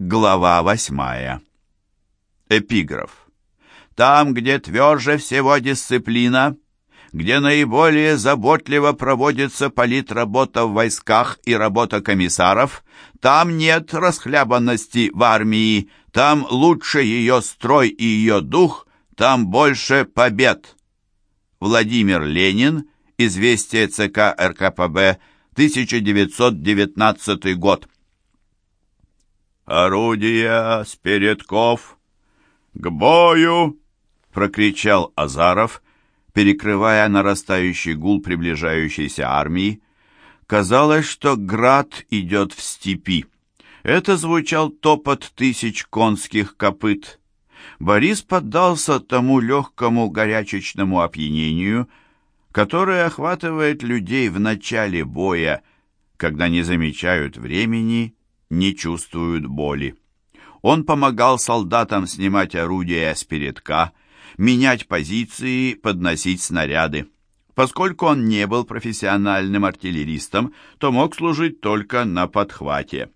Глава восьмая. Эпиграф. Там, где тверже всего дисциплина, где наиболее заботливо проводится политработа в войсках и работа комиссаров, там нет расхлябанности в армии, там лучше ее строй и ее дух, там больше побед. Владимир Ленин, Известие ЦК РКПБ, 1919 год. «Орудия с передков! К бою!» — прокричал Азаров, перекрывая нарастающий гул приближающейся армии. Казалось, что град идет в степи. Это звучал топот тысяч конских копыт. Борис поддался тому легкому горячечному опьянению, которое охватывает людей в начале боя, когда не замечают времени не чувствуют боли. Он помогал солдатам снимать орудия с передка, менять позиции, подносить снаряды. Поскольку он не был профессиональным артиллеристом, то мог служить только на подхвате.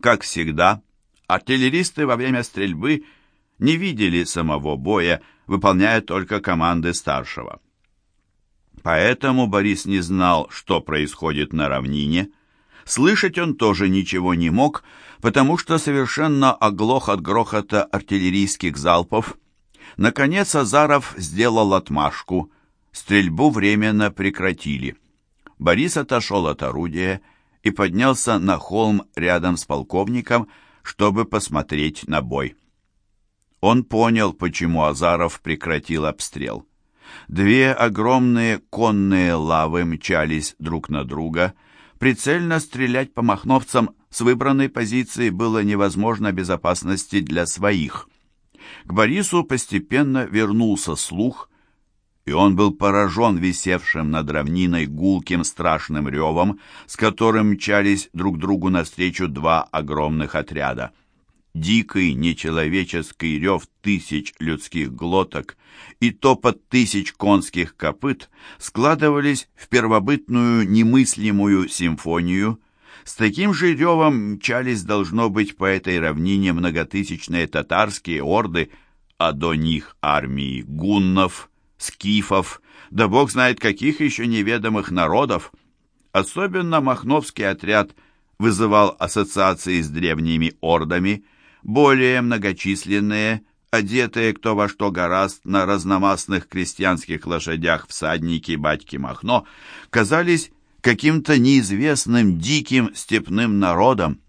Как всегда, артиллеристы во время стрельбы не видели самого боя, выполняя только команды старшего. Поэтому Борис не знал, что происходит на равнине, Слышать он тоже ничего не мог, потому что совершенно оглох от грохота артиллерийских залпов. Наконец Азаров сделал отмашку. Стрельбу временно прекратили. Борис отошел от орудия и поднялся на холм рядом с полковником, чтобы посмотреть на бой. Он понял, почему Азаров прекратил обстрел. Две огромные конные лавы мчались друг на друга — Прицельно стрелять по махновцам с выбранной позиции было невозможно безопасности для своих. К Борису постепенно вернулся слух, и он был поражен висевшим над равниной гулким страшным ревом, с которым мчались друг другу навстречу два огромных отряда дикий нечеловеческий рев тысяч людских глоток и топот тысяч конских копыт складывались в первобытную немыслимую симфонию. С таким же ревом мчались, должно быть, по этой равнине многотысячные татарские орды, а до них армии гуннов, скифов, да бог знает каких еще неведомых народов. Особенно махновский отряд вызывал ассоциации с древними ордами – более многочисленные, одетые кто во что гораст на разномастных крестьянских лошадях всадники батьки Махно, казались каким-то неизвестным диким степным народом.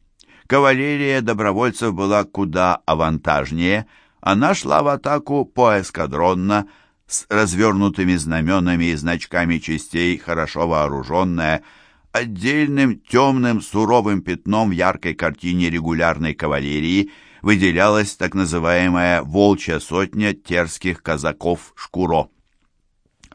Кавалерия добровольцев была куда авантажнее, она шла в атаку поэскадронно, с развернутыми знаменами и значками частей, хорошо вооруженная, Отдельным темным суровым пятном в яркой картине регулярной кавалерии выделялась так называемая «волчья сотня терских казаков Шкуро».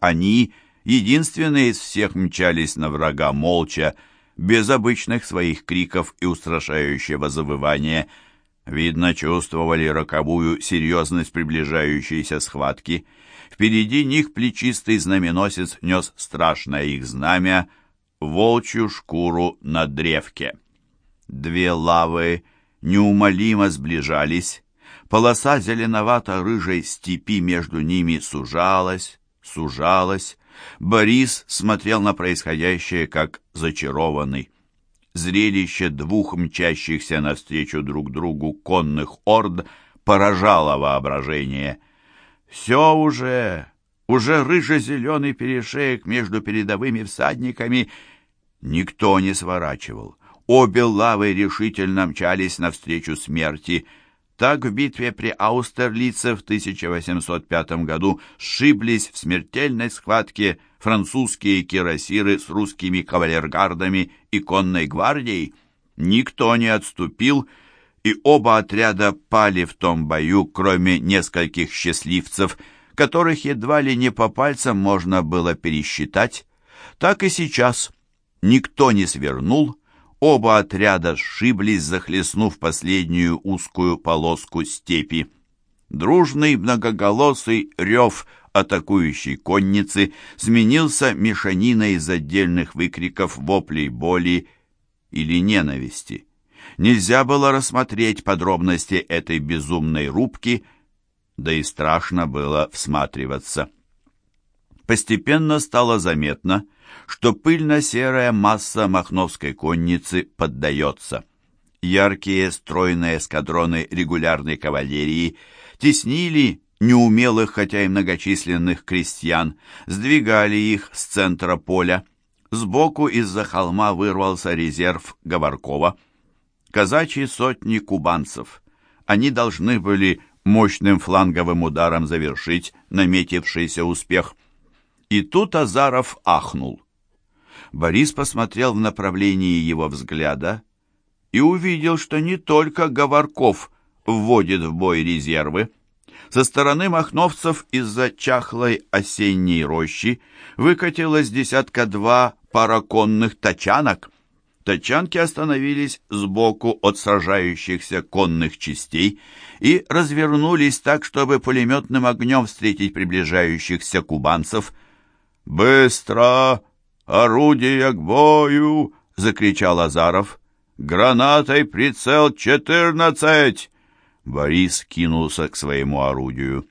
Они, единственные из всех, мчались на врага молча, без обычных своих криков и устрашающего завывания. Видно, чувствовали роковую серьезность приближающейся схватки. Впереди них плечистый знаменосец нес страшное их знамя — волчью шкуру на древке. Две лавы неумолимо сближались, полоса зеленовато-рыжей степи между ними сужалась, сужалась. Борис смотрел на происходящее как зачарованный. Зрелище двух мчащихся навстречу друг другу конных орд поражало воображение. Все уже, уже рыже-зеленый перешеек между передовыми всадниками — Никто не сворачивал. Обе лавы решительно мчались навстречу смерти. Так в битве при Аустерлице в 1805 году сшиблись в смертельной схватке французские кирасиры с русскими кавалергардами и конной гвардией. Никто не отступил, и оба отряда пали в том бою, кроме нескольких счастливцев, которых едва ли не по пальцам можно было пересчитать. Так и сейчас – Никто не свернул, оба отряда сшиблись, захлестнув последнюю узкую полоску степи. Дружный многоголосый рев атакующей конницы сменился мешаниной из отдельных выкриков воплей боли или ненависти. Нельзя было рассмотреть подробности этой безумной рубки, да и страшно было всматриваться. Постепенно стало заметно, что пыльно-серая масса махновской конницы поддается. Яркие стройные эскадроны регулярной кавалерии теснили неумелых, хотя и многочисленных крестьян, сдвигали их с центра поля. Сбоку из-за холма вырвался резерв Говоркова. Казачьи сотни кубанцев. Они должны были мощным фланговым ударом завершить наметившийся успех. И тут Азаров ахнул. Борис посмотрел в направлении его взгляда и увидел, что не только Говорков вводит в бой резервы. Со стороны махновцев из-за чахлой осенней рощи выкатилось десятка-два параконных тачанок. Тачанки остановились сбоку от сражающихся конных частей и развернулись так, чтобы пулеметным огнем встретить приближающихся кубанцев. «Быстро! Орудие к бою!» — закричал Азаров. «Гранатой прицел четырнадцать!» Борис кинулся к своему орудию.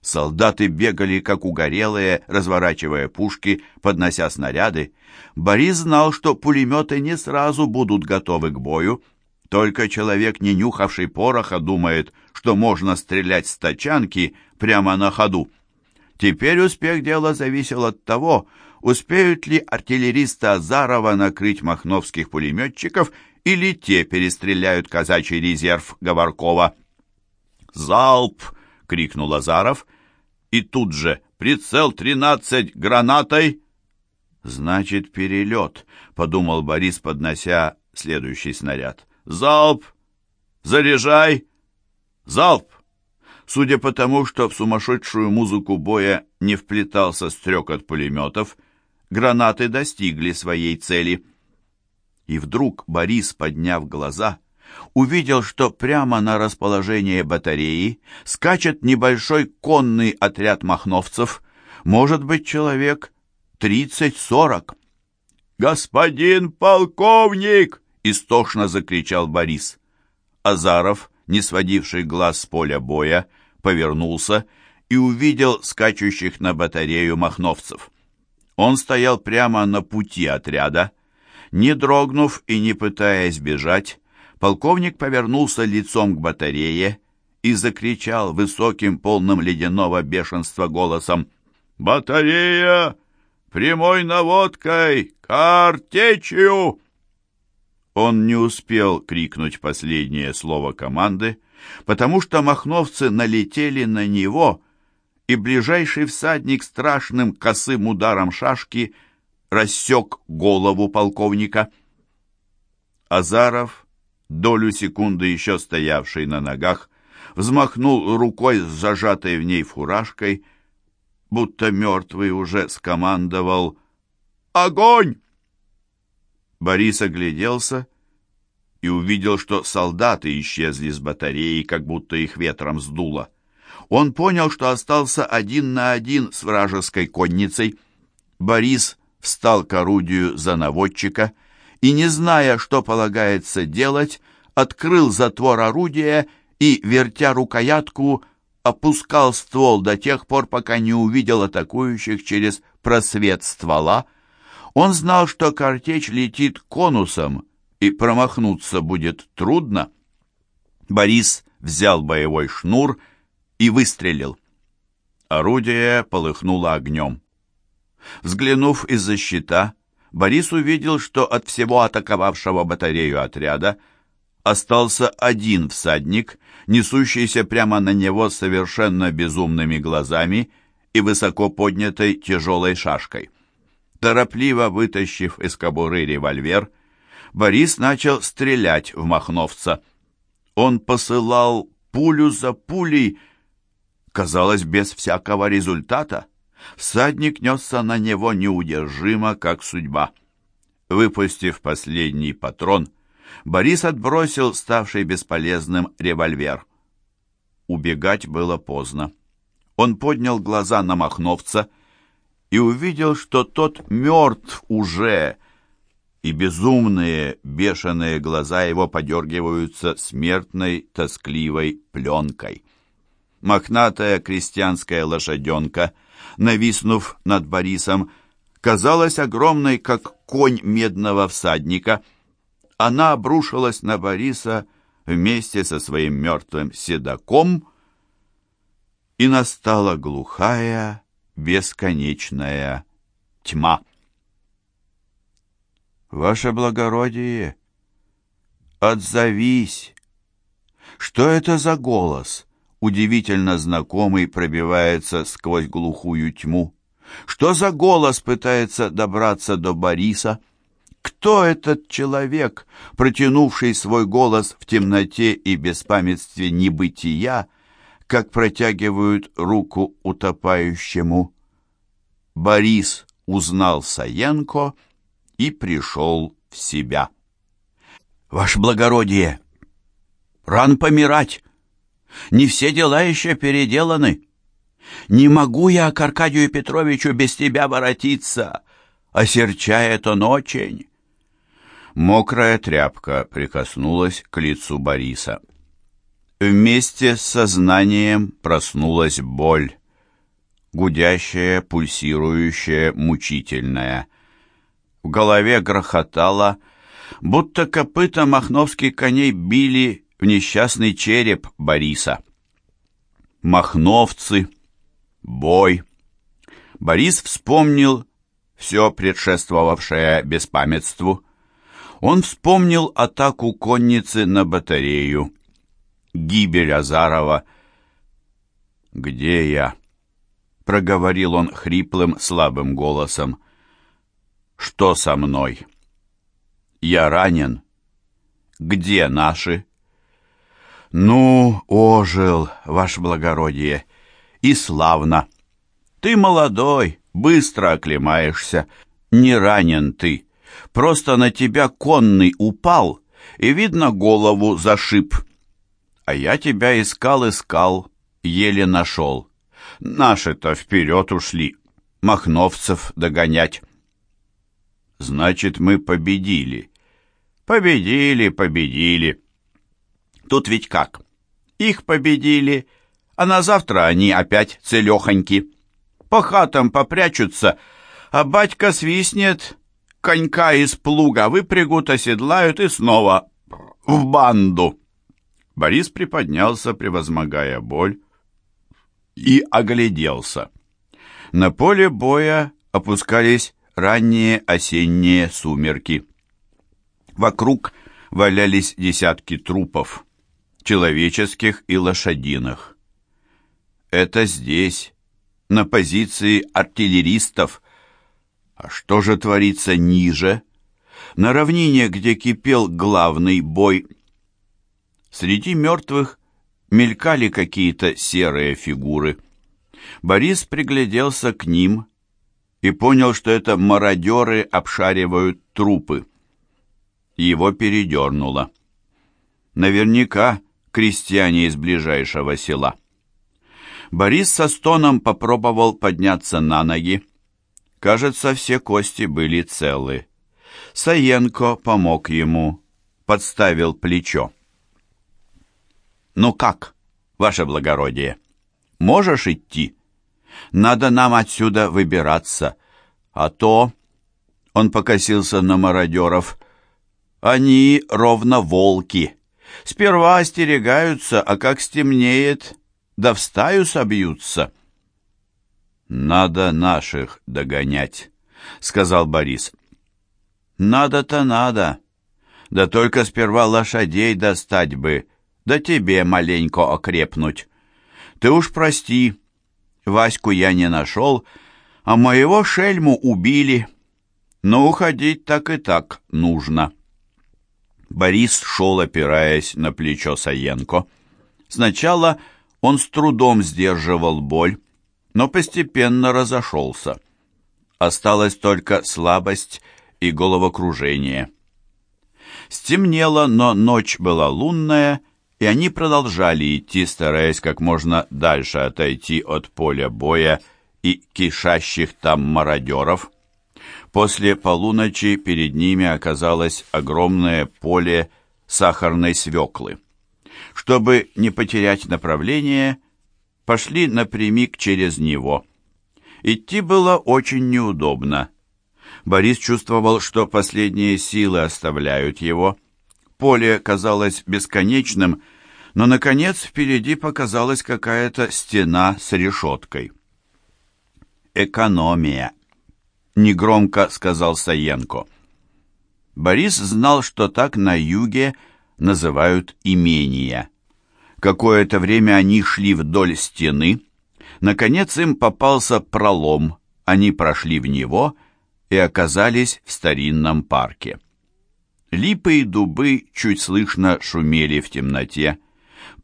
Солдаты бегали, как угорелые, разворачивая пушки, поднося снаряды. Борис знал, что пулеметы не сразу будут готовы к бою. Только человек, не нюхавший пороха, думает, что можно стрелять с тачанки прямо на ходу. Теперь успех дела зависел от того, успеют ли артиллеристы Азарова накрыть махновских пулеметчиков или те перестреляют казачий резерв Говоркова. «Залп!» — крикнул Азаров, и тут же «Прицел тринадцать гранатой!» «Значит, перелет», — подумал Борис, поднося следующий снаряд. «Залп! Заряжай! Залп!» Судя по тому, что в сумасшедшую музыку боя не вплетался стрек от пулеметов, гранаты достигли своей цели. И вдруг Борис, подняв глаза, увидел, что прямо на расположение батареи скачет небольшой конный отряд махновцев, может быть, человек тридцать-сорок. «Господин полковник!» — истошно закричал Борис. Азаров, не сводивший глаз с поля боя, повернулся и увидел скачущих на батарею махновцев. Он стоял прямо на пути отряда. Не дрогнув и не пытаясь бежать, полковник повернулся лицом к батарее и закричал высоким, полным ледяного бешенства голосом «Батарея! Прямой наводкой! Картечью!» Он не успел крикнуть последнее слово команды, потому что махновцы налетели на него, и ближайший всадник страшным косым ударом шашки рассек голову полковника. Азаров, долю секунды еще стоявший на ногах, взмахнул рукой с зажатой в ней фуражкой, будто мертвый уже скомандовал «Огонь!». Борис огляделся и увидел, что солдаты исчезли с батареи, как будто их ветром сдуло. Он понял, что остался один на один с вражеской конницей. Борис встал к орудию за наводчика и, не зная, что полагается делать, открыл затвор орудия и, вертя рукоятку, опускал ствол до тех пор, пока не увидел атакующих через просвет ствола. Он знал, что картечь летит конусом, и промахнуться будет трудно. Борис взял боевой шнур и выстрелил. Орудие полыхнуло огнем. Взглянув из-за щита, Борис увидел, что от всего атаковавшего батарею отряда остался один всадник, несущийся прямо на него совершенно безумными глазами и высоко поднятой тяжелой шашкой. Торопливо вытащив из кобуры револьвер, Борис начал стрелять в Махновца. Он посылал пулю за пулей, казалось, без всякого результата. Всадник несся на него неудержимо, как судьба. Выпустив последний патрон, Борис отбросил ставший бесполезным револьвер. Убегать было поздно. Он поднял глаза на Махновца и увидел, что тот мертв уже, и безумные, бешеные глаза его подергиваются смертной, тоскливой пленкой. Мохнатая крестьянская лошаденка, нависнув над Борисом, казалась огромной, как конь медного всадника. Она обрушилась на Бориса вместе со своим мертвым седаком, и настала глухая, бесконечная тьма. «Ваше благородие, отзовись! Что это за голос?» Удивительно знакомый пробивается сквозь глухую тьму. Что за голос пытается добраться до Бориса? Кто этот человек, протянувший свой голос в темноте и беспамятстве небытия, как протягивают руку утопающему? Борис узнал Саенко и пришел в себя. «Ваше благородие! Ран помирать! Не все дела еще переделаны. Не могу я к Аркадию Петровичу без тебя воротиться, осерчает он очень». Мокрая тряпка прикоснулась к лицу Бориса. Вместе с сознанием проснулась боль, гудящая, пульсирующая, мучительная. В голове грохотало, будто копыта махновских коней били в несчастный череп Бориса. Махновцы, бой. Борис вспомнил все предшествовавшее беспамятству. Он вспомнил атаку конницы на батарею, гибель Азарова. «Где я?» — проговорил он хриплым, слабым голосом. Что со мной? Я ранен. Где наши? Ну, ожил, ваше благородие, и славно. Ты молодой, быстро оклемаешься. Не ранен ты. Просто на тебя конный упал, и, видно, голову зашиб. А я тебя искал-искал, еле нашел. Наши-то вперед ушли, махновцев догонять. Значит, мы победили. Победили, победили. Тут ведь как? Их победили, а на завтра они опять целехоньки. По хатам попрячутся, а батька свистнет, конька из плуга выпрягут, оседлают и снова в банду. Борис приподнялся, превозмогая боль, и огляделся. На поле боя опускались ранние осенние сумерки. Вокруг валялись десятки трупов, человеческих и лошадиных. Это здесь, на позиции артиллеристов. А что же творится ниже? На равнине, где кипел главный бой. Среди мертвых мелькали какие-то серые фигуры. Борис пригляделся к ним и понял, что это мародеры обшаривают трупы. Его передернуло. Наверняка крестьяне из ближайшего села. Борис со стоном попробовал подняться на ноги. Кажется, все кости были целы. Саенко помог ему, подставил плечо. «Ну как, ваше благородие, можешь идти?» Надо нам отсюда выбираться. А то...» Он покосился на мародеров. «Они ровно волки. Сперва остерегаются, а как стемнеет, да в стаю собьются». «Надо наших догонять», — сказал Борис. «Надо-то надо. Да только сперва лошадей достать бы, да тебе маленько окрепнуть. Ты уж прости, Ваську я не нашел, а моего шельму убили. Но уходить так и так нужно. Борис шел, опираясь на плечо Саенко. Сначала он с трудом сдерживал боль, но постепенно разошелся. Осталась только слабость и головокружение. Стемнело, но ночь была лунная, и они продолжали идти, стараясь как можно дальше отойти от поля боя и кишащих там мародеров. После полуночи перед ними оказалось огромное поле сахарной свеклы. Чтобы не потерять направление, пошли напрямик через него. Идти было очень неудобно. Борис чувствовал, что последние силы оставляют его. Поле казалось бесконечным, но, наконец, впереди показалась какая-то стена с решеткой. «Экономия», — негромко сказал Саенко. Борис знал, что так на юге называют имения. Какое-то время они шли вдоль стены. Наконец им попался пролом. Они прошли в него и оказались в старинном парке. Липы и дубы чуть слышно шумели в темноте.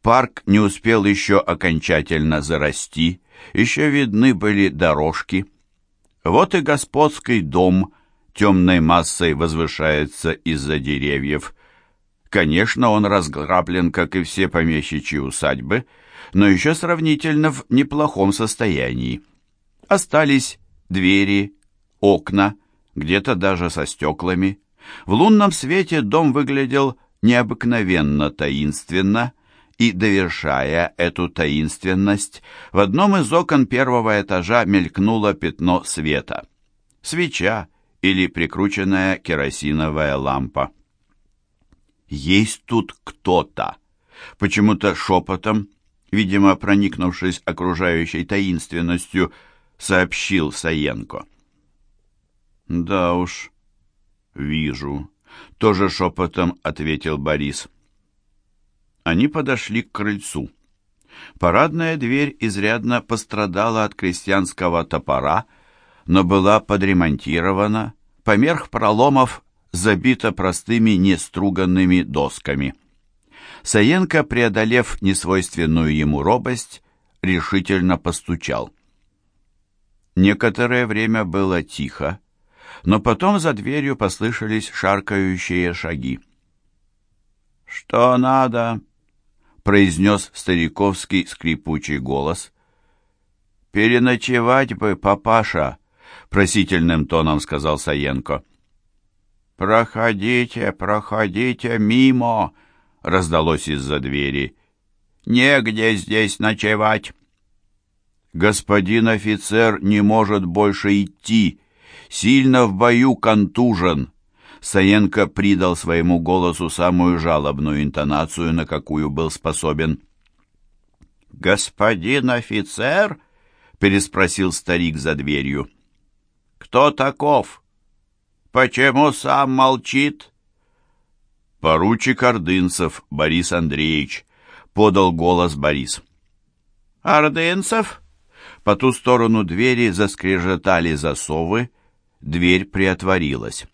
Парк не успел еще окончательно зарасти, еще видны были дорожки. Вот и господский дом темной массой возвышается из-за деревьев. Конечно, он разграблен, как и все помещичьи усадьбы, но еще сравнительно в неплохом состоянии. Остались двери, окна, где-то даже со стеклами. В лунном свете дом выглядел необыкновенно таинственно, и, довершая эту таинственность, в одном из окон первого этажа мелькнуло пятно света. Свеча или прикрученная керосиновая лампа. «Есть тут кто-то!» Почему-то шепотом, видимо, проникнувшись окружающей таинственностью, сообщил Саенко. «Да уж, вижу», — тоже шепотом ответил Борис. Они подошли к крыльцу. Парадная дверь изрядно пострадала от крестьянского топора, но была подремонтирована, поверх проломов забита простыми неструганными досками. Саенко, преодолев несвойственную ему робость, решительно постучал. Некоторое время было тихо, но потом за дверью послышались шаркающие шаги. «Что надо?» — произнес стариковский скрипучий голос. «Переночевать бы, папаша!» — просительным тоном сказал Саенко. «Проходите, проходите мимо!» — раздалось из-за двери. «Негде здесь ночевать!» «Господин офицер не может больше идти, сильно в бою контужен!» Саенко придал своему голосу самую жалобную интонацию, на какую был способен. «Господин офицер?» — переспросил старик за дверью. «Кто таков?» Почему сам молчит? Поручик Ордынцев Борис Андреевич, подал голос Борис. Ордынцев? По ту сторону двери заскрежетали засовы, дверь приотворилась.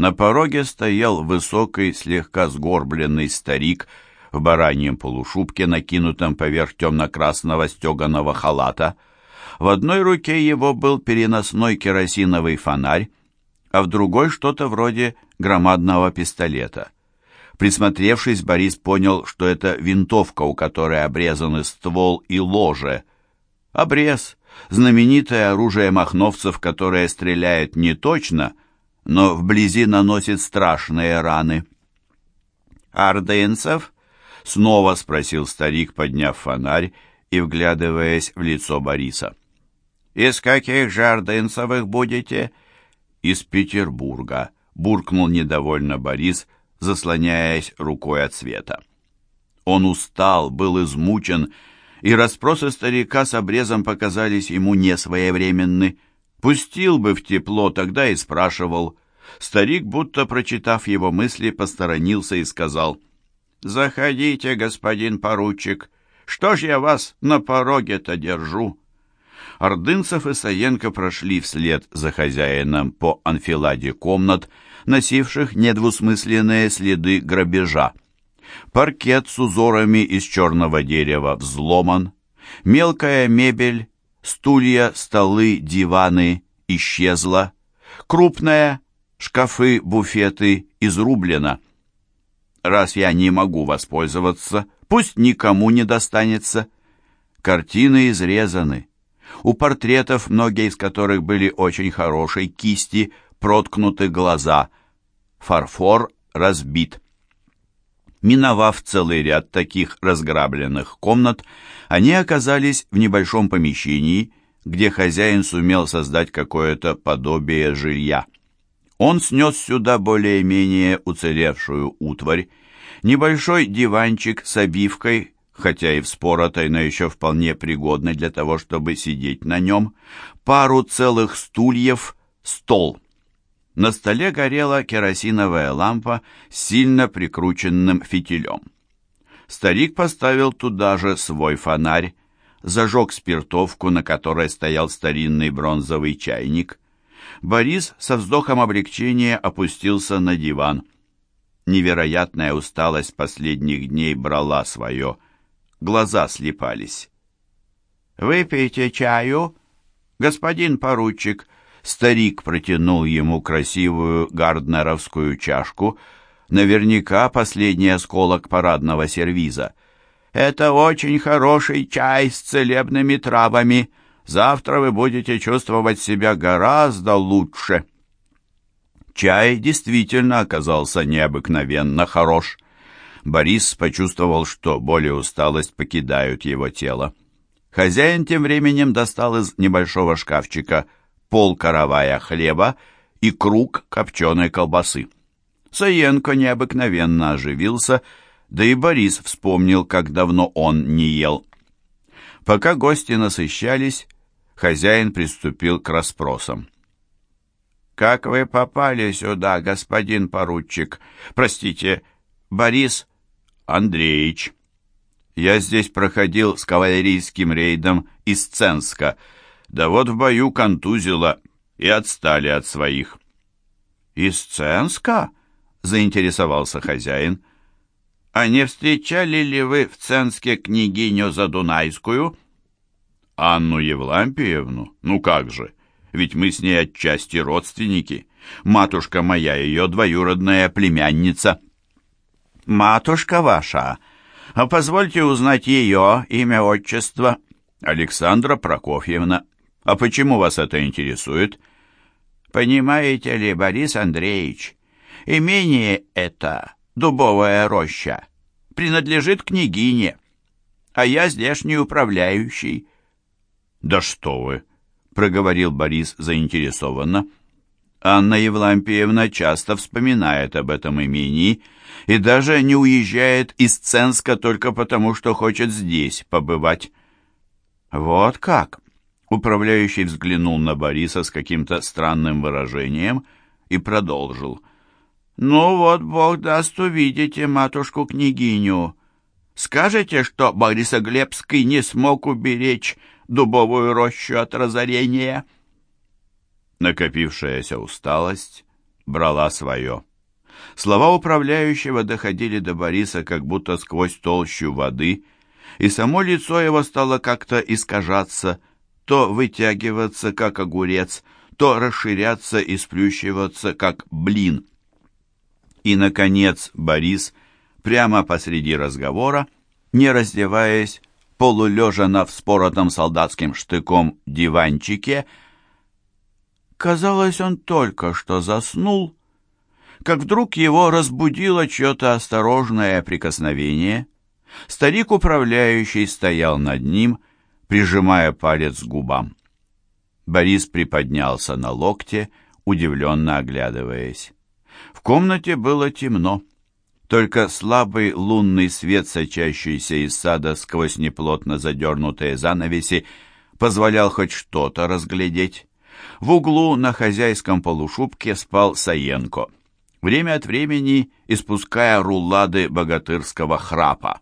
На пороге стоял высокий, слегка сгорбленный старик в бараньем полушубке, накинутом поверх темно-красного стеганого халата. В одной руке его был переносной керосиновый фонарь, а в другой что-то вроде громадного пистолета. Присмотревшись, Борис понял, что это винтовка, у которой обрезаны ствол и ложе. Обрез — знаменитое оружие махновцев, которое стреляет не точно, но вблизи наносит страшные раны. «Арденцев?» — снова спросил старик, подняв фонарь и вглядываясь в лицо Бориса. «Из каких же Арденцевых будете?» из Петербурга», — буркнул недовольно Борис, заслоняясь рукой от света. Он устал, был измучен, и расспросы старика с обрезом показались ему несвоевременны. Пустил бы в тепло, тогда и спрашивал. Старик, будто прочитав его мысли, посторонился и сказал, «Заходите, господин поручик, что ж я вас на пороге-то держу?» Ордынцев и Саенко прошли вслед за хозяином по анфиладе комнат, носивших недвусмысленные следы грабежа. Паркет с узорами из черного дерева взломан, мелкая мебель, стулья, столы, диваны исчезла, крупная, шкафы, буфеты изрублена. Раз я не могу воспользоваться, пусть никому не достанется. Картины изрезаны, У портретов, многие из которых были очень хорошей кисти, проткнуты глаза. Фарфор разбит. Миновав целый ряд таких разграбленных комнат, они оказались в небольшом помещении, где хозяин сумел создать какое-то подобие жилья. Он снес сюда более-менее уцелевшую утварь, небольшой диванчик с обивкой, хотя и вспоротой, но еще вполне пригодной для того, чтобы сидеть на нем, пару целых стульев, стол. На столе горела керосиновая лампа с сильно прикрученным фитилем. Старик поставил туда же свой фонарь, зажег спиртовку, на которой стоял старинный бронзовый чайник. Борис со вздохом облегчения опустился на диван. Невероятная усталость последних дней брала свое. Глаза слепались. «Выпейте чаю, господин поручик», Старик протянул ему красивую гарднеровскую чашку, наверняка последний осколок парадного сервиза. «Это очень хороший чай с целебными травами. Завтра вы будете чувствовать себя гораздо лучше». Чай действительно оказался необыкновенно хорош. Борис почувствовал, что боль и усталость покидают его тело. Хозяин тем временем достал из небольшого шкафчика – пол каравая хлеба и круг копченой колбасы. Саенко необыкновенно оживился, да и Борис вспомнил, как давно он не ел. Пока гости насыщались, хозяин приступил к расспросам. «Как вы попали сюда, господин поручик? Простите, Борис Андреевич?» «Я здесь проходил с кавалерийским рейдом из Ценска», да вот в бою контузило и отстали от своих. «Из Ценска?» — заинтересовался хозяин. «А не встречали ли вы в Ценске княгиню Задунайскую?» «Анну Евлампиевну? Ну как же, ведь мы с ней отчасти родственники. Матушка моя ее двоюродная племянница». «Матушка ваша? А позвольте узнать ее имя, отчество?» «Александра Прокофьевна». А почему вас это интересует? Понимаете ли, Борис Андреевич, имение это, дубовая роща, принадлежит княгине, а я здешний управляющий. Да что вы, проговорил Борис заинтересованно. Анна Евлампиевна часто вспоминает об этом имении и даже не уезжает из Ценска только потому, что хочет здесь побывать. Вот как? Управляющий взглянул на Бориса с каким-то странным выражением и продолжил. «Ну вот, Бог даст, увидите матушку-княгиню. Скажете, что Борисоглебский не смог уберечь дубовую рощу от разорения?» Накопившаяся усталость брала свое. Слова управляющего доходили до Бориса как будто сквозь толщу воды, и само лицо его стало как-то искажаться – то вытягиваться, как огурец, то расширяться и сплющиваться, как блин. И, наконец, Борис, прямо посреди разговора, не раздеваясь, полулежа на вспоротом солдатским штыком диванчике, казалось, он только что заснул, как вдруг его разбудило чье-то осторожное прикосновение. Старик-управляющий стоял над ним, прижимая палец к губам. Борис приподнялся на локте, удивленно оглядываясь. В комнате было темно. Только слабый лунный свет, сочащийся из сада сквозь неплотно задернутые занавеси, позволял хоть что-то разглядеть. В углу на хозяйском полушубке спал Саенко, время от времени испуская рулады богатырского храпа.